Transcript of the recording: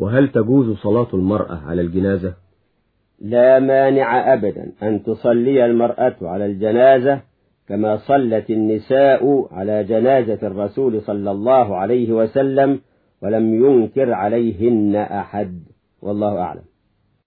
وهل تجوز صلاة المرأة على الجنازة؟ لا مانع أبدا أن تصلي المرأة على الجنازة كما صلت النساء على جنازة الرسول صلى الله عليه وسلم ولم ينكر عليهن أحد والله أعلم.